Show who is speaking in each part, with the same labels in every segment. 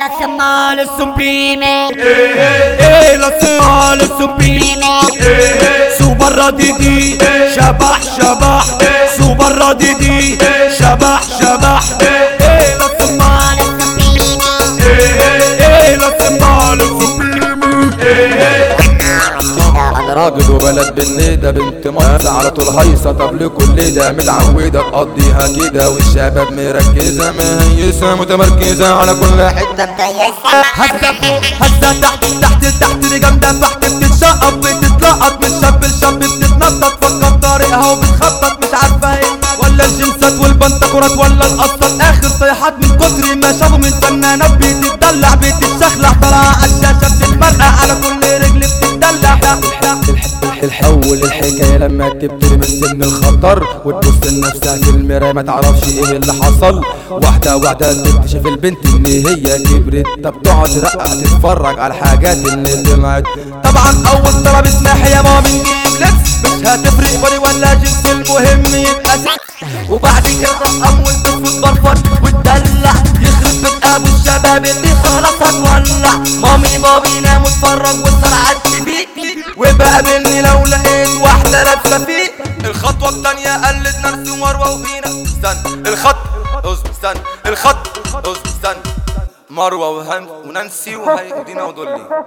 Speaker 1: La semana sublime
Speaker 2: إيه للصال السبريم سوبر شبح شبح سوبر رديدي شبح شبح
Speaker 3: راجل وبلد بالنيدة بنت مصر. على طول هيصة طب لكل ده متعودة تقضيها كده. والشباب مركزة مهيسة متمركزة على كل حتة.
Speaker 2: هزة هزة تحت تحت تحت. دي جامدة تحت بتتشقط بتتلقط. من شاب لشاب بتتنطط. فكر طريقها وبتخطط. مش عارفة إيه. ولا الجنسات والبنتكورات ولا القصات. آخر صيحات من كتر ما شافوا من فنانات بتتدلع بتتشخلع
Speaker 3: الحول الحكاية لما تبتدي من الخطر وتبص لنفسها في المراية ما تعرفش إيه اللي حصل. واحدة واحدة تكتشف البنت إن هي كبرت. طب تقعد ترقع تتفرج على الحاجات اللي طلعت
Speaker 2: طبعا أول طلب اسمح يا ماما بنجيب لبس مش هتفرق بني ولا جنس المهم يبقى سكس وبعد كده أول تفوت برفض وتدلع يخرب بيت أبو الشباب اللي خلاص هتولع مامي بابي نام واتفرج واسهر على التي وبقابلني لو لقيت واحدة لابسة فيه. الخطوة التانية قلد نفسي ومروة وفينا. استنى الخط اصبر استنى. الخط اصبر استنى. مروة وهن ونانسي وهيدينا ودولي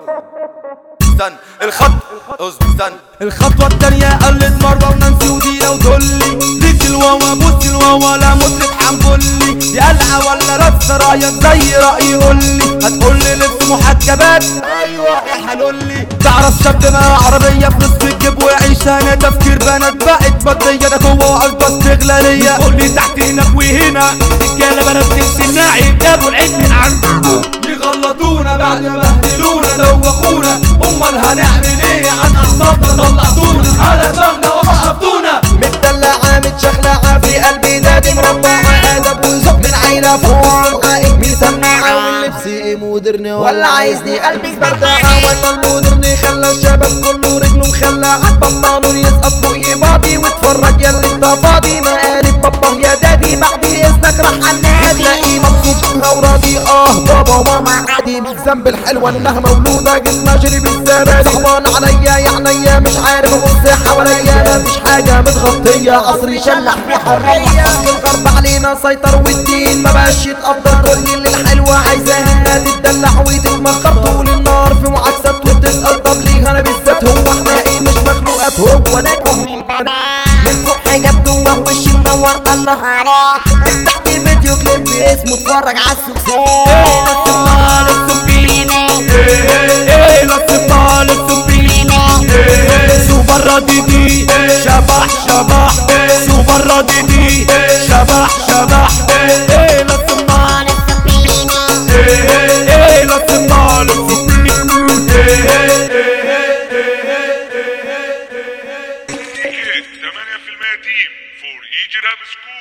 Speaker 2: استنى الخط اصبر استنى. الخطوة التانية قلد مروة ونانسي ودينا ودولي ديك الواوا بوس الواوا لا مطرب حنبولي دي قلعة ولا لابسة رايك زي رأيي قولي هتقولي لبس محجبات أيوه حلولي تعرف شاب بقى عربية في نصف الجيب ويعيش أنا تفكير بنات بقت بدية ده قوة وعزبة استغلالية. قولي تحت هنا وهنا. رجالة بنات تنسي الناعي جابوا العيد من عنده يغلطونا بعد ما بهدلونا دوخونا أمال هنعمل إيه؟ عن اعصابنا طلعتونا على دماغنا
Speaker 4: عيلة فوق عائق مسمعة واللبس إيه مودرن ولا عايزني ألبس بردعة ولا المودرن خلى الشباب كله رجله مخلعة بطلوا يسقط فوق بعضي واتفرج يا اللي انت فاضي مقالب بابا يا دادي بعد إذنك راح عنادي تلاقيه مبسوط وراضي آه بابا ماما عادي مش ذنب الحلوة انها مولودة جسمها شرب الزبادي صعبان عليا يا عينيا مش عارف ابص حواليا مفيش حاجة متغطية. عصري شلح في حرية. الغرب علينا سيطر والدين ما بقاش يتقدر. كل اللي الحلوة عايزاها تتدلع وتتمخر طول النار في معاكسات وتسأل طب ليه أنا بالذات؟ هو إحنا إيه؟ مش مخلوقات. هو ناكم
Speaker 1: من فوق حجاب جوه وشي منور؟ الله عليك. تحت فيديو كليب اسمه اتفرج على السوسيه
Speaker 2: شبح شبح سوبر رادي دي شبح شبح School